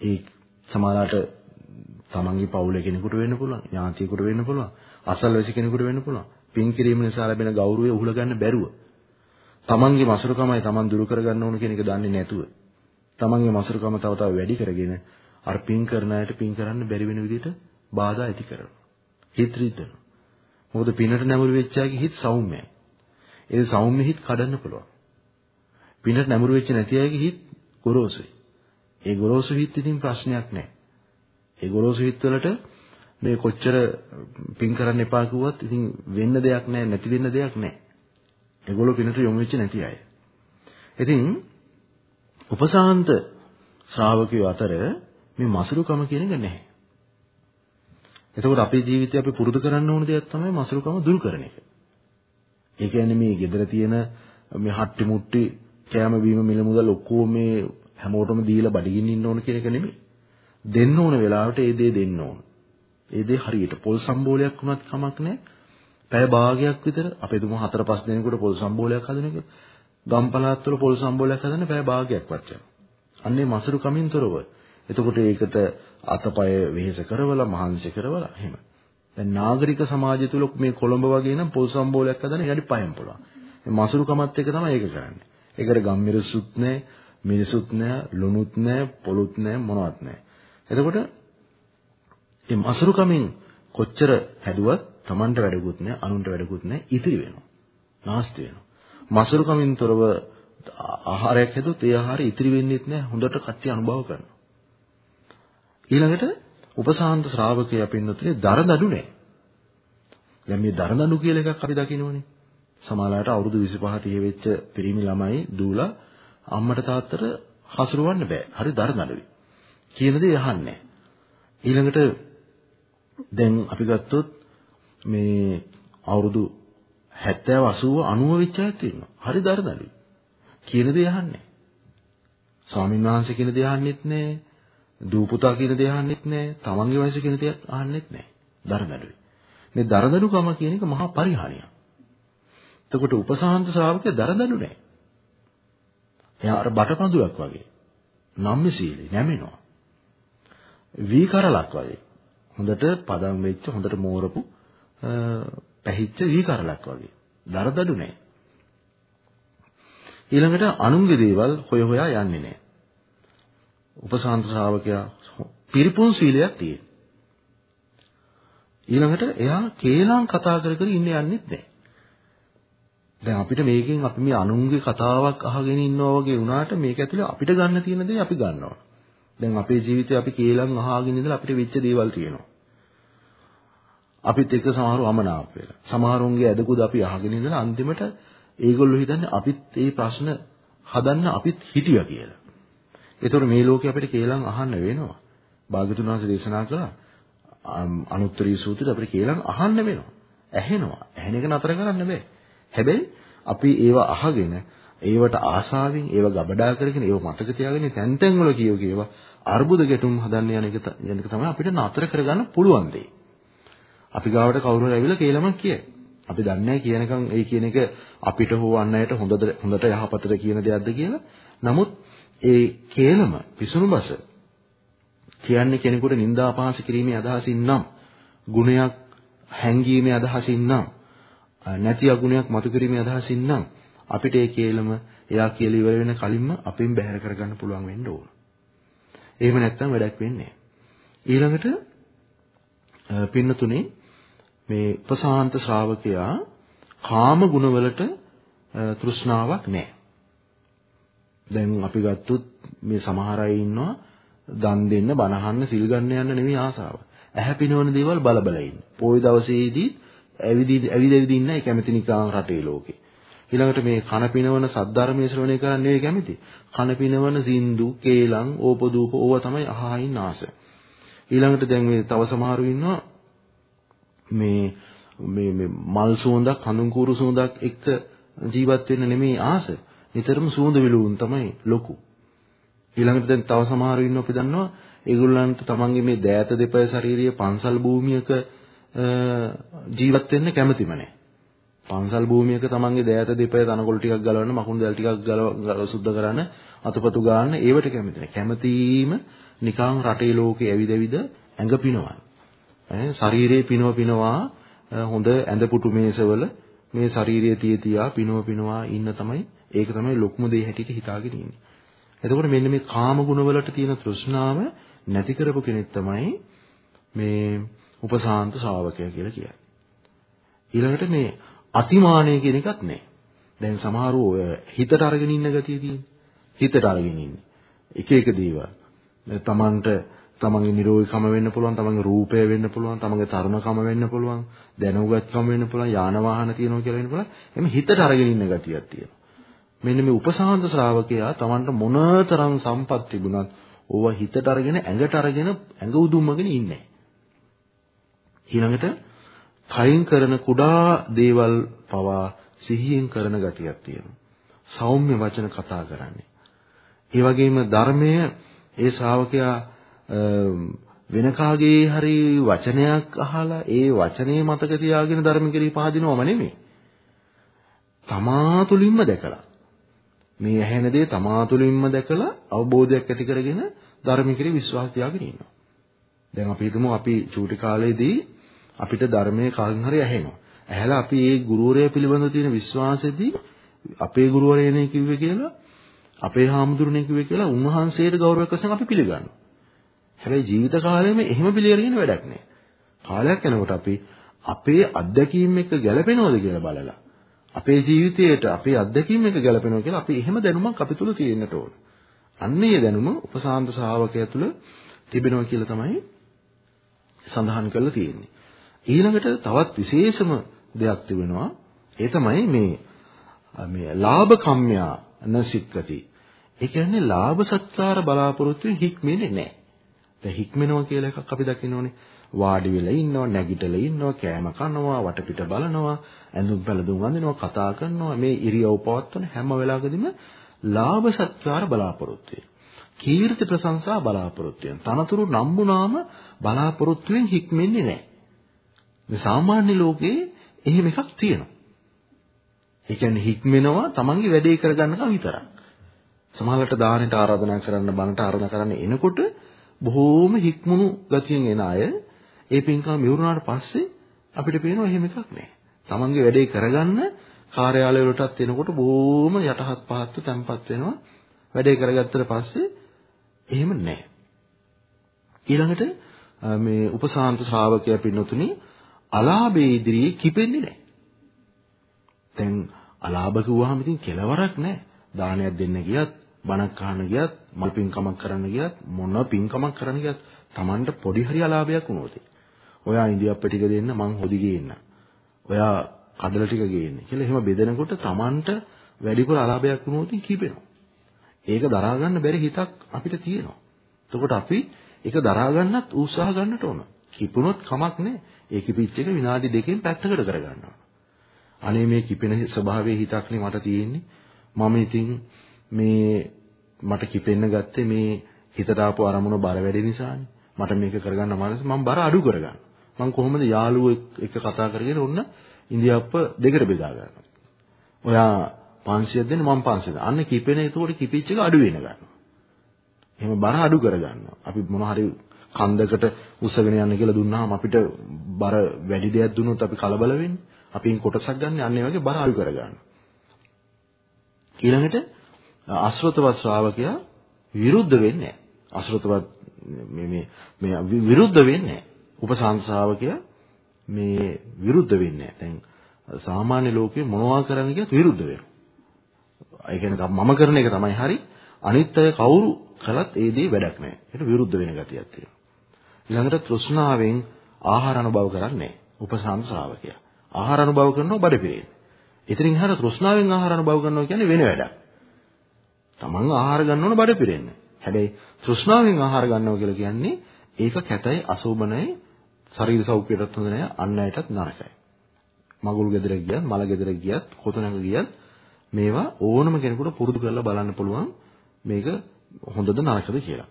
ඒ සමාලාට තමන්ගේ පවුලේ කෙනෙකුට වෙන්න පුළුවන් ඥාතියෙකුට වෙන්න පුළුවන් අසල්වැසි කෙනෙකුට වෙන්න පුළුවන්. පින් කිරීම නිසා ලැබෙන ගෞරවය උහුල ගන්න බැරුව. තමන්ගේ මසුරුකමයි තමන් දුරු කරගන්න ඕන කියන එක දන්නේ නැතුව තමන්ගේ මසුරුකම තව තව වැඩි කරගෙන අර පින් කරන අයට පින් කරන්න බැරි වෙන විදිහට බාධා ඇති කරනවා. හිත රිදෙනවා. මොකද පිනට නැඹුරු වෙච්ච අයගේ හිත සෞම්‍යයි. ඒ සෞම්‍ය හිත කඩන්න පුළුවන්. පිනට නැඹුරු වෙච්ච නැති අයගේ හිත ගොරෝසුයි. ඒ ගොරෝසු හිත ඉතින් ප්‍රශ්නයක් නැහැ. ඒ ගොරෝසු හිත වලට මේ කොච්චර පින් කරන්න එපා කිව්වත් ඉතින් වෙන්න දෙයක් නැහැ නැති වෙන්න දෙයක් නැහැ. ඒගොල්ලෝ පිනට යොමු වෙච්ච නැති අය. ඉතින් උපසාන්ත ශ්‍රාවකයෝ අතර මේ මසුරුකම කියන එක නැහැ. එතකොට අපේ ජීවිතේ අපි පුරුදු කරන්න ඕන දෙයක් තමයි මසුරුකම දුරු කරන එක. ඒ කියන්නේ මේ gedara තියෙන මේ හට්ටි මුට්ටි කෑම බීම මිල මුදල් ඔක්කොම මේ හැමෝටම දීලා බඩගින්න ඉන්න ඕන කියන එක නෙමෙයි. දෙන්න ඕන වෙලාවට ඒ දේ දෙන්න ඕන. ඒ දේ හරියට පොල් සම්බෝලයක් වුණත් කමක් නැහැ. පැය භාගයක් විතර අපේ දුම හතර පහ දිනකට පොල් සම්බෝලයක් හදන එක ගම්පලාත් වල පොල් සම්බෝලයක් හදන්න පැය භාගයක්වත් යනවා. අන්නේ මසුරු කමින් තොරව. එතකොට ඒකට අතපය වෙහෙස කරවලා මහන්සි කරවලා එහෙම. දැන් නාගරික සමාජය තුල මේ කොළඹ වගේ නම් පොල් සම්බෝලයක් හදන්න යටි පයෙන් පුළුවන්. මේ මසුරු කමත් එක තමයි ඒක කරන්නේ. ඒකට ගම්මිරසුත් නැහැ, මිනිසුත් නැහැ, ලුණුත් නැහැ, පොලුත් නැහැ, මොනවත් නැහැ. එතකොට මේ මසුරු කමින් කොච්චර හැදුවත් Tamanට වැඩකුත් නැහැ, අනුන්ට වැඩකුත් නැහැ, ඉතිරි වෙනවා. නාස්ති වෙනවා. මසුරු කමින් තොරව ආහාරයක් හැදුවොත් ඒ ආහාරය ඉතිරි වෙන්නේත් නැහැ. හොඳට කට්ටිය අනුභව කරනවා. ඊළඟට උපසාන්ත ශ්‍රාවකයා පින්නතුනේ දරදඩු නැහැ. දැන් මේ දරදඩු කියලා එකක් අපි දකිනවනේ. සමහරවිට අවුරුදු 25 30 වෙච්ච පිරිමි ළමයි දූලා අම්මට තාත්තට හසුරවන්න බෑ. හරි දරදඬුයි. කියන දේ අහන්නේ ඊළඟට දැන් අපි ගත්තොත් මේ අවුරුදු 70 80 90 වෙච්ච අයත් ඉන්නවා. හරි දරදඬුයි. කියන දේ අහන්නේ ස්වාමීන් වහන්සේ කියන දේ අහන්නෙත් නෑ. දූ පුතා කියන දේ අහන්නෙත් නෑ. තමන්ගේ වයස කියන දේ අහන්නෙත් නෑ. දරදඬුයි. මේ දරදඬුකම කියන එක මහා පරිහානියක්. එතකොට උපසාහන්ත ශ්‍රාවකයා දරදඬු නෑ. එයා අර බටපඳුරක් වගේ. නම්මසීලී නැමෙනවා. වී කරලක් වගේ. හොඳට පදම් වෙච්ච හොඳට මෝරපු පැහිච්ච වී කරලක් වගේ. දරදඬු නෑ. ඊළඟට අනුන්ගේ දේවල් හොය හොයා යන්නේ නෑ. උපසාන්ත ශ්‍රාවකයා පිරිපුන් සීලයක් තියෙන. ඊළඟට එයා කේලම් කතා කර කර ඉන්න යන්නෙත් නෑ. දැන් අපිට මේකෙන් අපි මේ අනුන්ගේ කතාවක් අහගෙන ඉන්නවා වගේ වුණාට මේක ඇතුලේ අපිට ගන්න තියෙන දේ අපි ගන්නවා. දැන් අපේ ජීවිතේ අපි කේලම් අහගෙන ඉඳලා අපිට වෙච්ච දේවල් තියෙනවා. අපිත් එක්ක සමහරව අමනාප වෙලා. සමහරුන්ගේ ඇදකුද අපි අහගෙන ඉඳලා අන්තිමට ඒගොල්ලෝ හිතන්නේ අපිත් මේ ප්‍රශ්න හදන්න අපිත් හිටියා කියලා. ඒතකොට මේ ලෝකේ අපිට කේලම් අහන්න වෙනවා. භාගතුන් වහන්සේ දේශනා කළා අනුත්තරී සූත්‍රයේ අපිට කේලම් අහන්න වෙනවා. ඇහෙනවා. ඇහෙන එක නතර කරන්න බෑ. හැබැයි අපි ඒව අහගෙන ඒවට ආසාවෙන් ඒව ගබඩා කරගෙන ඒව මතක තියාගෙන තැන් තැන් වල කියව කියව අර්බුද ගැටුම් හදන්න යන එක යන එක තමයි අපිට නතර කරගන්න පුළුවන් දෙය. අපි ගාවට කවුරු හරි ඇවිල්ලා කේලමක් කියයි. අපි දන්නේ නැහැ කියනකම් ඒ කියන එක අපිට හෝ අන් අයට හොඳද හොඳට යහපතට කියන දෙයක්ද කියලා. නමුත් ඒ කේලම පිසුණුබස කියන්නේ කෙනෙකුට නිନ୍ଦා අපහාස කිරීමේ අදහසින් නම් ගුණයක් හැංගීමේ අදහසින් නම් නැති අගුණයක් මතු කිරීමේ අදහසින් නම් අපිට ඒ කේලම එයා කියලා ඉවර වෙන කලින්ම අපෙන් බැහැර කරගන්න පුළුවන් වෙන්න ඕන. එහෙම නැත්නම් වැඩක් වෙන්නේ ඊළඟට පින්නතුනේ මේ උපසාන්ත ශ්‍රාවකයා කාම ගුණවලට තෘෂ්ණාවක් නැහැ. දැන් අපි ගත්තොත් මේ සමහර අය ඉන්නවා දන් දෙන්න, බණ අහන්න, සිල් ගන්න යන්න නෙමෙයි ආසාව. ඇහැ පිනවන දේවල් බල බල ඉන්න. පොයි දවසේදී ඇවිදි ඇවිද ඇවිද ඉන්නයි කැමති නිකන් රටේ ලෝකේ. ඊළඟට මේ කන පිනවන සද්ධර්මයේ ශ්‍රවණය කරන්න නෙවෙයි කැමති. කන පිනවන සින්දු, කේලම්, ඕපදූප ඕවා තමයි අහහා ඉන්න ආස. ඊළඟට දැන් මේ තව සමහරු ඉන්නවා මේ මේ මේ මල් සුවඳක්, හඳුන් කූරු සුවඳක් එක්ක ජීවත් වෙන්න නෙමෙයි ආස. නිතරම සුවඳ විලවුන් තමයි ලොකු. ඊළඟට දැන් තව සමහරු ඉන්නවා අපි දන්නවා ඒගොල්ලන්ට තමන්ගේ මේ දෑත දෙපය ශාරීරිය පන්සල් භූමියක ජීවත් වෙන්න කැමතිම නැහැ. පන්සල් භූමියක තමන්ගේ දෑත දෙපය තනකොළ ටිකක් ගලවන්න, මකුණු දැල් ටිකක් ගලව සුද්ධ කරන්න, අතපතු ගන්න ඒවට කැමති නැහැ. කැමතිම නිකන් රටේ ලෝකේ ඇවිද ඇවිද ඇඟ පිනවන. ඈ ශරීරේ පිනව පිනවා හොඳ ඇඳ පුටු මේසවල මේ ශාරීරිය තිය තියා පිනව පිනවා ඉන්න තමයි ඒක තමයි ලොකුම දේ හැටියට හිතාගෙන ඉන්නේ. එතකොට මෙන්න මේ කාම ගුණ වලට තියෙන තෘෂ්ණාව නැති කරපු කෙනෙක් තමයි මේ උපසාන්ත ශ්‍රාවකයා කියලා කියන්නේ. ඊළඟට මේ අතිමානය කියන එකක් නැහැ. දැන් සමහරව ඔය හිතට අරගෙන ඉන්න ගතිය තියෙන. හිතට අරගෙන ඉන්නේ. එක එක දේවල්. තමන්ට තමන්ගේ නිරෝගීකම වෙන්න පුළුවන්, තමන්ගේ රූපය වෙන්න පුළුවන්, තමන්ගේ තරුණකම වෙන්න පුළුවන්, දැනුගත්කම වෙන්න පුළුවන්, යාන වාහන තියෙනවා කියලා වෙන්න පුළුවන්. එimhe හිතට අරගෙන ඉන්න ගතියක් තියෙනවා. මෙන්න මේ උපසාන්ත ශ්‍රාවකයා තමන්ට මොනතරම් සම්පත් තිබුණත් ඕවා හිතට අරගෙන ඇඟට අරගෙන ඇඟ උදුම්මගෙන ඉන්නේ ඊළඟට කයින් කරන කුඩා දේවල් පවා සිහියෙන් කරන ගතියක් තියෙනවා. සෞම්‍ය වචන කතා කරන්නේ. ඒ වගේම ධර්මය ඒ ශ්‍රාවකයා වෙන කාගේ හරි වචනයක් අහලා ඒ වචනේ මතක තියාගෙන ධර්ම කෙරෙහි පහදිනවම නෙමෙයි. තමා තුලින්ම දැකලා මේ ඇහෙන දේ තමා තුලින්ම දැකලා අවබෝධයක් ඇති කරගෙන ධර්ම කෙරෙහි විශ්වාස තියාගෙන ඉන්නවා. දැන් අපි හිතමු අපි චූටි කාලේදී අපිට ධර්මයේ කලින් හරි ඇහෙනවා. ඇහැලා අපි ඒ ගුරුවරයා පිළිබඳව තියෙන විශ්වාසෙදී අපේ ගුරුවරයනේ කිව්වේ කියලා අපේ හාමුදුරනේ කිව්වේ කියලා උන්වහන්සේට ගෞරවයක් වශයෙන් අපි පිළිගන්නවා. හැබැයි ජීවිත කාලෙම එහෙම පිළිගන්න වැඩක් නැහැ. කාලයක් යනකොට අපි අපේ අත්දැකීම් එක්ක ගැලපෙනවද කියලා බලලා අපේ ජීවිතයට අපේ අත්දැකීම් එක්ක ගැලපෙනවා කියලා අපි එහෙම දැනුමක් අපි තුල තියෙන්නට ඕන. අන්න ඒ දැනුම උපසාන්ත ශ්‍රාවකයා තුල තිබෙනවා කියලා තමයි සඳහන් කරලා තියෙන්නේ. ඊළඟට තවත් විශේෂම දෙයක් තිබෙනවා. ඒ තමයි මේ මේ ලාභ කම්ම්‍යා නසික්කති. ඒ කියන්නේ ලාභ සත්කාර බලාපොරොත්තුෙන් හික්මෙන්නේ නැහැ. දැන් හික්මෙනවා කියලා එකක් අපි දකින්නෝනේ. වාඩි වෙලා ඉන්නවා, නැගිටලා ඉන්නවා, කෑම කනවා, වටපිට බලනවා, ඇඳුම් පැළඳුම් අඳිනවා, කතා කරනවා. මේ ඉරියව් පවත්වන හැම වෙලාවකදීම ලාභ සත්කාර බලාපොරොත්තු කීර්ති ප්‍රශංසා බලාපොරොත්තු තනතුරු නම්බුනාම බලාපොරොත්තුෙන් හික්මෙන්නේ නැහැ. මේ සාමාන්‍ය ලෝකේ එහෙම එකක් තියෙනවා. ඒ කියන්නේ හික්මෙනවා තමන්ගේ වැඩේ කරගන්නකම් විතරක්. සමහරවිට දානෙට ආරාධනා කරන්න බණට ආරාධනා කරන්න එනකොට බොහෝම හික්මුණු ගතියෙන් එන අය ඒ පින්කම මෙවුරුනාට පස්සේ අපිට පේනවා එහෙම එකක් නැහැ. තමන්ගේ වැඩේ කරගන්න කාර්යාලය වලටත් එනකොට බොහෝම යටහත් පහත්ව තැම්පත් වෙනවා. වැඩේ කරගත්තට පස්සේ එහෙම නැහැ. ඊළඟට මේ උපසාන්ත ශ්‍රාවකයා පින්නතුනි අලාභේ ඉදිරියේ කිපෙන්නේ නැහැ. දැන් අලාභ කිව්වහම ඉතින් කෙලවරක් නැහැ. දානයක් දෙන්න ගියත්, බණක් අහන්න ගියත්, මල් පින්කමක් කරන්න ගියත්, මොන පින්කමක් කරන්න ගියත් Tamanට පොඩි හරි අලාභයක් වුණොත්. ඔයා ඉන්දියාප්ප ටික දෙන්න මං හොදි ගේන්න. ඔයා කඩල ටික ගේන්න කියලා එහෙම බෙදනකොට Tamanට වැඩිපුර අලාභයක් වුණොත් කිපෙනවා. ඒක දරා ගන්න බැරි හිතක් අපිට තියෙනවා. එතකොට අපි ඒක දරා ගන්නත් උත්සාහ ගන්නට ඕන. කිපුණොත් කමක් නැහැ. ඒ කිපිච්ච එක විනාඩි දෙකෙන් පැත්තකට කරගන්නවා. අනේ මේ කිපෙන ස්වභාවයේ හිතක් නේ මට තියෙන්නේ. මම ඉතින් මේ මට කිපෙන්න ගත්තේ මේ හිතට ආපු අරමුණ බර වැඩි නිසානේ. මට මේක කරගන්න මානස මම බර අඩු කරගන්න. මම කොහොමද යාළුවෝ එක්ක කතා කරගෙන ඔන්න ඉන්දියාප්ප දෙකට බෙදා ගන්නවා. ඔයා 500ක් දෙන්න මම 500ක්. අන්න කිපෙන ඒතකොට කිපිච්ච එක අඩු වෙන ගන්නවා. එහෙම බර අඩු කරගන්නවා. අපි මොන හරි කන්දකට උස්සගෙන යන්න කියලා දුන්නාම අපිට බර වැඩි දෙයක් දුන්නොත් අපි කලබල වෙන්නේ. අපින් කොටසක් ගන්න අන්න ඒ වගේ බර අඩු කරගන්නවා. ඊළඟට අශ්‍රතවත් ශ්‍රාවකයා විරුද්ධ වෙන්නේ නැහැ. අශ්‍රතවත් මේ මේ මේ විරුද්ධ වෙන්නේ නැහැ. උපසංස ශ්‍රාවකයා මේ විරුද්ධ වෙන්නේ නැහැ. දැන් සාමාන්‍ය ලෝකේ මොනවා කරන්න කියත් විරුද්ධ වෙනවා. ඒ කියන්නේ මම කරන එක තමයි හරි. අනිත් අය කවුරු කළත් ඒ දේ වැඩක් නැහැ. ඒක විරුද්ධ වෙන ගතියක් තියෙනවා. ඊළඟට තෘෂ්ණාවෙන් ආහාර අනුභව කරන්නේ උපසංස ශ්‍රාවකයා. ආහාර අනුභව කරනවා බඩ පිරෙන්නේ. එතනින් එහාට තෘෂ්ණාවෙන් ආහාර අනුභව කරනවා කියන්නේ වෙන වැඩක්. Taman ආහාර ගන්න ඕන බඩ පිරෙන්න. හැබැයි තෘෂ්ණාවෙන් ආහාර ගන්නවා කියලා කියන්නේ ඒක කැතයි අසෝබනයි ශරීර සෞඛ්‍යයටත් හොඳ නැහැ අන් අයටත් නරකයි. මගුල් ගෙදර ගියත් මල ගෙදර ගියත් කොතනක ගියත් මේවා ඕනම කෙනෙකුට පුරුදු කරලා බලන්න පුළුවන් මේක හොඳද නරකද කියලා.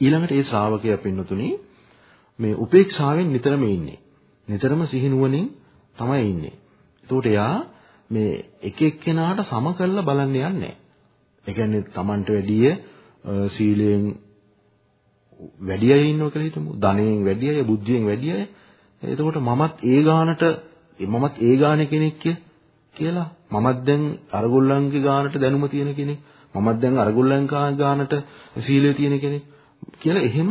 ඊළඟට ඒ ශ්‍රාවකයා පින්නතුනි මේ උපේක්ෂාවෙන් නිතරම ඉන්නේ. නිතරම සිහිනුවණින් තමයි ඉන්නේ. ඒකට එයා මේ එක එක්කෙනාට සම කරලා බලන්න යන්නේ ඒ කියන්නේ Tamanට වැඩිය සීලයෙන් වැඩි අය ඉන්නවා කියලා හිතමු. ධනයෙන් වැඩි අය, බුද්ධියෙන් වැඩි අය. එතකොට මමත් ඒ ගානට මමත් ඒ ගානේ කෙනෙක් කියලා මමත් දැන් අරගොල්ලන්ගේ ගානට දැනුම තියෙන කෙනෙක්. මමත් දැන් අරගොල්ලන් ගානට සීලය තියෙන කෙනෙක් කියලා එහෙම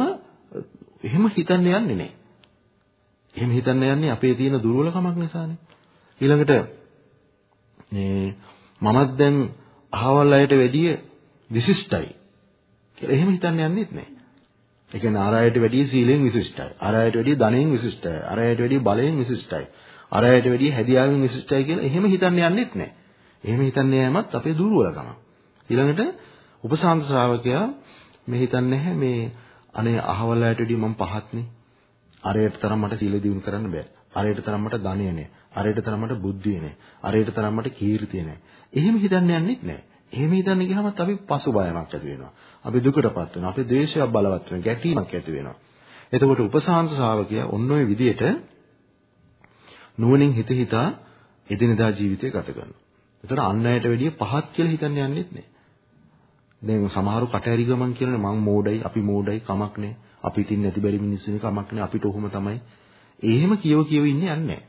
එහෙම හිතන්න යන්නේ නැහැ. එහෙම හිතන්න යන්නේ අපේ තියෙන දුර්වලකමක් නිසානේ. ඊළඟට මේ මමත් දැන් අහවල් අයට වැඩිය විශිෂ්ටයි කියලා එහෙම හිතන්න යන්නේත් නැහැ. ඒ කියන්නේ අර අයට වැඩිය සීලෙන් විශිෂ්ටයි. අර අයට වැඩිය ධනෙන් විශිෂ්ටයි. අර අයට වැඩිය බලයෙන් විශිෂ්ටයි. අර අයට වැඩිය හැදියාවෙන් විශිෂ්ටයි කියලා එහෙම හිතන්න යන්නේත් නැහැ. එහෙම හිතන්නේ යෑමත් අපේ දුර්වලකම. ඊළඟට උපසාන්ත ශ්‍රාවකයා මේ හිතන්නේ නැහැ මේ අනේ අහවල් අයට වැඩිය මම පහත්නේ. අරයට තරම් මට සීල දියුණු කරන්න බෑ. අරයට තරම් මට ධනිය නෑ. අරයට තරම් මට බුද්ධිය නෑ. අරයට තරම් මට කීර්තිය නෑ. එහෙම හිතන්න යන්නෙත් නෑ. එහෙම හිතන්න ගියාම අපි පසුබෑමක් ඇති වෙනවා. අපි දුකටපත් වෙනවා. අපේ ද්වේෂයක් බලවත් වෙනවා. ගැටීමක් ඇති වෙනවා. එතකොට උපසාන්ත ශ්‍රාවකයා ඔන්න ඔය විදිහට නුවණින් හිත හිතා එදිනදා ජීවිතය ගත කරනවා. ඒතර අන් අයට වැඩිය පහත් කියලා හිතන්න යන්නෙත් නෑ. දැන් සමහරු කටහැරි ගමන් කියනනේ මං මෝඩයි, අපි මෝඩයි, කමක් නෑ. අපි ඉතින් නැති බැරි මිනිස්සුනේ කමක් නෑ. අපිට ඔහොම තමයි. එහෙම කියව කියව ඉන්නේ යන්නේ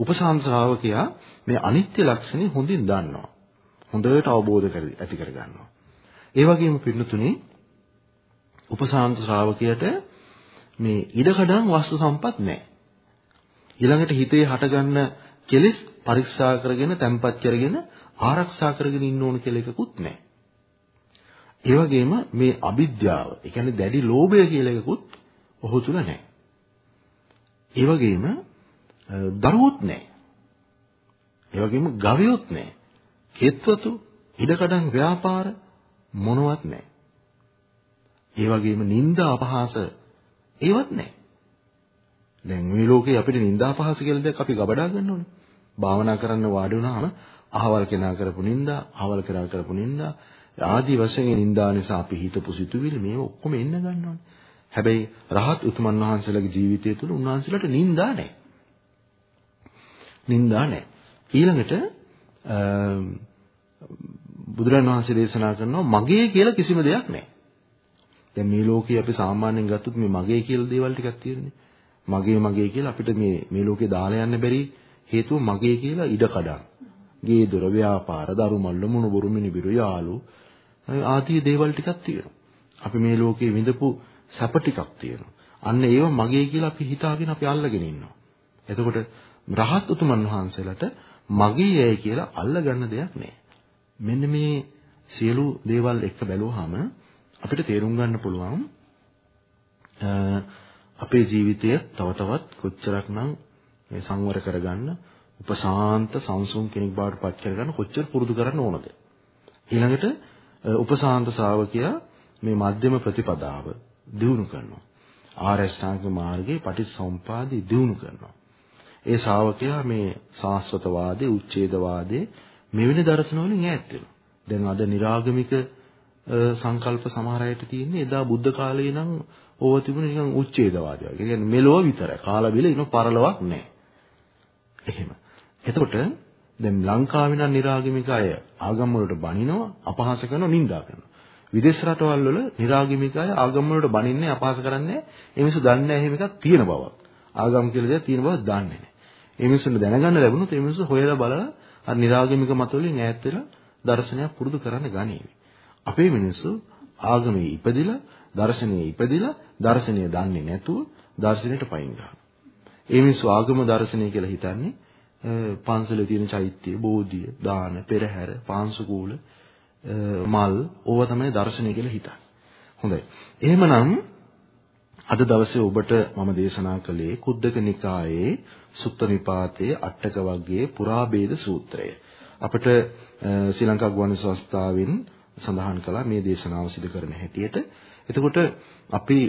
උපසාන්ත ශ්‍රාවකයා මේ අනිත්‍ය ලක්ෂණය හොඳින් දන්නවා. හොඳට අවබෝධ කර ඇති කර ගන්නවා. ඒ වගේම පින්නතුනේ උපසාන්ත ශ්‍රාවකයට මේ ඉඩකඩම් වස්තු සම්පත් නැහැ. ඊළඟට හිතේ හටගන්න කෙලෙස් පරික්ෂා කරගෙන තැම්පත් කරගෙන ආරක්ෂා කරගෙන ඉන්න ඕන කියලා එකකුත් නැහැ. ඒ වගේම මේ අවිද්‍යාව, ඒ කියන්නේ දැඩි ලෝභය කියලා එකකුත් ඔහු තුල නැහැ. ඒ වගේම දරුවොත් නැහැ. ඒ වගේම ගවයොත් නැහැ. කෙත්වතු, ඉඩකඩම් ව්‍යාපාර මොනවත් නැහැ. ඒ වගේම නිന്ദා අපහාස ඒවත් නැහැ. දැන් මේ ලෝකේ අපිට නිന്ദා අපහාස කියලා දෙයක් අපි ගබඩා ගන්න ඕනේ. භාවනා කරන්න වාඩි වුණාම අහවල් කෙනා කරපු නිന്ദා, අහවල් කරා කරපු නිന്ദා ආදි වශයෙන් නින්දා නිසා අපි හිතපු සිතුවිලි මේව ඔක්කොම එන්න ගන්නවානේ. හැබැයි රහත් උතුමන් වහන්සේලාගේ ජීවිතය තුළ උන්වහන්සේලාට නින්දා නැහැ. නින්දා නැහැ. ඊළඟට බුදුරන් වහන්සේ දේශනා කරනවා මගේ කියලා කිසිම දෙයක් නැහැ. දැන් මේ ලෝකේ අපි සාමාන්‍යයෙන් ගත්තොත් මේ මගේ කියලා දේවල් ටිකක් තියෙනනේ. මගේ මගේ කියලා අපිට මේ මේ ලෝකේ දාලා යන්න බැරි හේතුව මගේ කියලා ඉඩ කඩන්. ගේ දොර ව්‍යාපාර, දරුමල්ල, මුණුබුරු මිනිබිරු යාළු ආදී දේවල් ටිකක් තියෙනවා. අපි මේ ලෝකේ විඳපු සැප ටිකක් තියෙනවා. අන්න ඒව මගේ කියලා අපි හිතාගෙන අපි අල්ලගෙන ඉන්නවා. එතකොට රහත් උතුමන් වහන්සේලාට මගේ යයි කියලා අල්ලගන්න දෙයක් නැහැ. මෙන්න මේ සියලු දේවල් එක්ක බැලුවාම අපිට තේරුම් ගන්න පුළුවන් අපේ ජීවිතය තව තවත් කොච්චරක්නම් මේ සංවර කරගන්න උපසාන්ත සංසුන් කෙනෙක් බවට පත් කරගන්න කොච්චර පුරුදු කරන්න ඕනද ඊළඟට උපසාන්ත ශ්‍රාවකයා මේ මධ්‍යම ප්‍රතිපදාව දියුණු කරනවා ආරෂ්ඨාංග මාර්ගයේ පටිච්චසමුපාදي දියුණු කරනවා ඒ ශ්‍රාවකයා මේ සාස්වතවාදී උච්ඡේදවාදී මෙවැනි දර්ශන වලින් ඈත් වෙනවා දැන් අද නිරාගමික සංකල්ප සමහර අයට තියෙන්නේ එදා බුද්ධ කාලේ නම් ඕව තිබුණේ නිකන් උච්ඡේදවාදී වගේ. ඒ කියන්නේ මෙලොව විතරයි. කාලා බිල ඉන පරලොවක් නැහැ. එහෙම. එතකොට දැන් ලංකාවේ නම් නිරාගමික අය ආගම් වලට බනිනවා, අපහාස කරනවා, නිඳා කරනවා. විදේශ රටවල් වල නිරාගමික අය ආගම් වලට බනින්නේ අපහාස කරන්නේ ඒ මිනිස්සු දන්නේ නැහැ එහෙම එකක් තියෙන බවක්. ආගම් කියලා දෙයක් තියෙන බව දන්නේ නැහැ. ඒ මිනිස්සුන්ට දැනගන්න ලැබුණොත් ඒ මිනිස්සු හොයලා බලලා අර නිරාගමික මත වලින් ඈත් වෙලා දර්ශනයක් පුරුදු කරන්න ගනීවි. අපේ මිනිස්සු ආගමේ ඉපදිලා දර්ශනයේ ඉපදිලා දර්ශනය දන්නේ නැතුව දර්ශනයට පයින් ගන්නවා. ඒ මිනිස්සු ආගම දර්ශනය කියලා හිතන්නේ පන්සලේ තියෙන චෛත්‍ය, බෝධිය, දාන, පෙරහැර, පාංශුකූල, මල් ඕවා තමයි දර්ශනය කියලා හිතන්නේ. හොඳයි. එහෙමනම් අද දවසේ ඔබට මම දේශනා කළේ කුද්දක නිකායේ සුත්ත නිපාතයේ අටක වර්ගයේ පුරාභේද සූත්‍රය. අපිට ශ්‍රී ලංකා ගුවන් සංස්ථාවෙන් සඳහන් කළා මේ දේශනාව සිදු කරන හැටියට. එතකොට අපි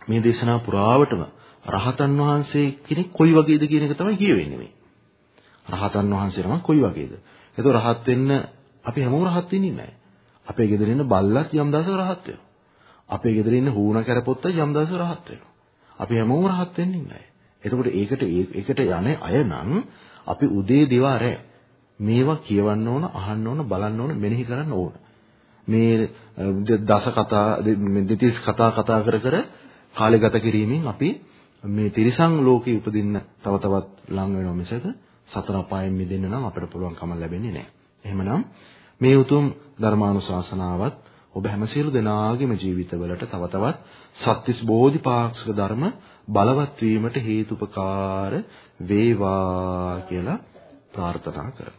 මේ දේශනාව පුරාවටම රහතන් වහන්සේ කෙනෙක් කොයි වගේද කියන එක තමයි කියවෙන්නේ මේ. රහතන් වහන්සේ නම කොයි වගේද? එතකොට රහත් වෙන්න අපි හැමෝම රහත් වෙන්නේ නැහැ. අපේ ගෙදර ඉන්න බල්ලත් යම් දවසක රහත් වෙනවා. අපේ ගෙදර ඉන්න හූන කරපොත්ත යම් දවසක රහත් වෙනවා. අපි හැමෝම රහත් වෙන්නේ නැහැ. එතකොට ඒකට ඒකට යන්නේ අය නම් අපි උදේ දිවා රැ මේවා කියවන්න ඕන, අහන්න ඕන, බලන්න ඕන, මෙනෙහි කරන්න ඕන. මේ දස කතා දෙතිස් කතා කතා කර කර කාලය ගත කිරීමෙන් අපි මේ තිරිසන් ලෝකේ උපදින්න තව තවත් ලං වෙනවා මිසක සතර අපායෙන් මිදෙන්න නම් අපිට පුළුවන් කම ලැබෙන්නේ නැහැ. එහෙමනම් මේ උතුම් ධර්මානුශාසනාවත් ඔබ හැම සියලු දෙනාගේම ජීවිතවලට තව තවත් සත්‍තිස් බෝධිපාක්ෂික ධර්ම බලවත් වීමට හේතුපකාර වේවා කියලා ප්‍රාර්ථනා කරමු.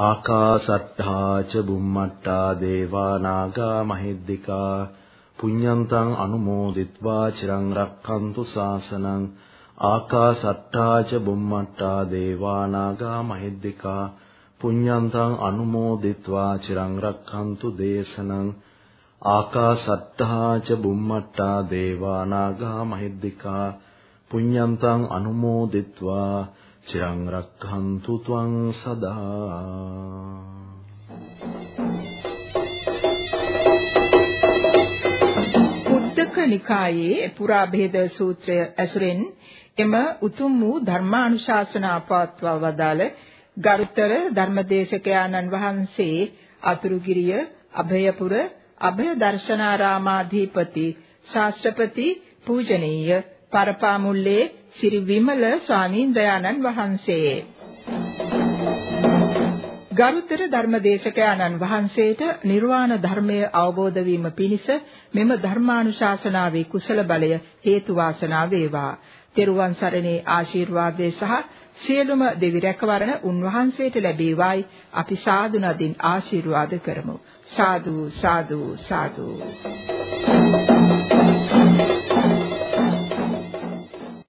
ආකාසට්ඨා ච බුම්මට්ටා දේවා නාග මහිද්దికා පුඤ්ඤන්තං අනුමෝදිත්වා චිරං රක්ඛන්තු ශාසනං ආකාසට්ටා ච බුම්මට්ටා දේවානාගා මහිද්దికා පුඤ්ඤන්තං අනුමෝදිත්වා චිරං රක්ඛන්තු දේශනං ආකාසට්ටා ච බුම්මට්ටා දේවානාගා මහිද්దికා පුඤ්ඤන්තං අනුමෝදිත්වා චිරං රක්ඛන්තු ත්වං සදා නිකායේ පුරා භේද සූත්‍රය ඇසුරෙන් එම උතුම් වූ ධර්මානුශාසනා පවත්වා වදාළ ගරුතර ධර්මදේශක ආනන් වහන්සේ අතුරුගිරිය අභයපුර අභය දර්ශනාරාමාධිපති ශාස්ත්‍රපති පූජනීය පරපාමුල්ලේ ශ්‍රී විමල ස්වාමීන් වහන්සේ ගරුතර ධර්මදේශකයන්න් වහන්සේට නිර්වාණ ධර්මය අවබෝධ වීම පිණිස මෙම ධර්මානුශාසනාවේ කුසල බලය හේතු වාසනා වේවා. තෙරුවන් සරණේ ආශිර්වාදයේ සහ සියලුම දෙවි රැකවරණ උන්වහන්සේට ලැබේවායි අපි සාදු නදින් ආශිර්වාද කරමු. සාදු සාදු සාදු.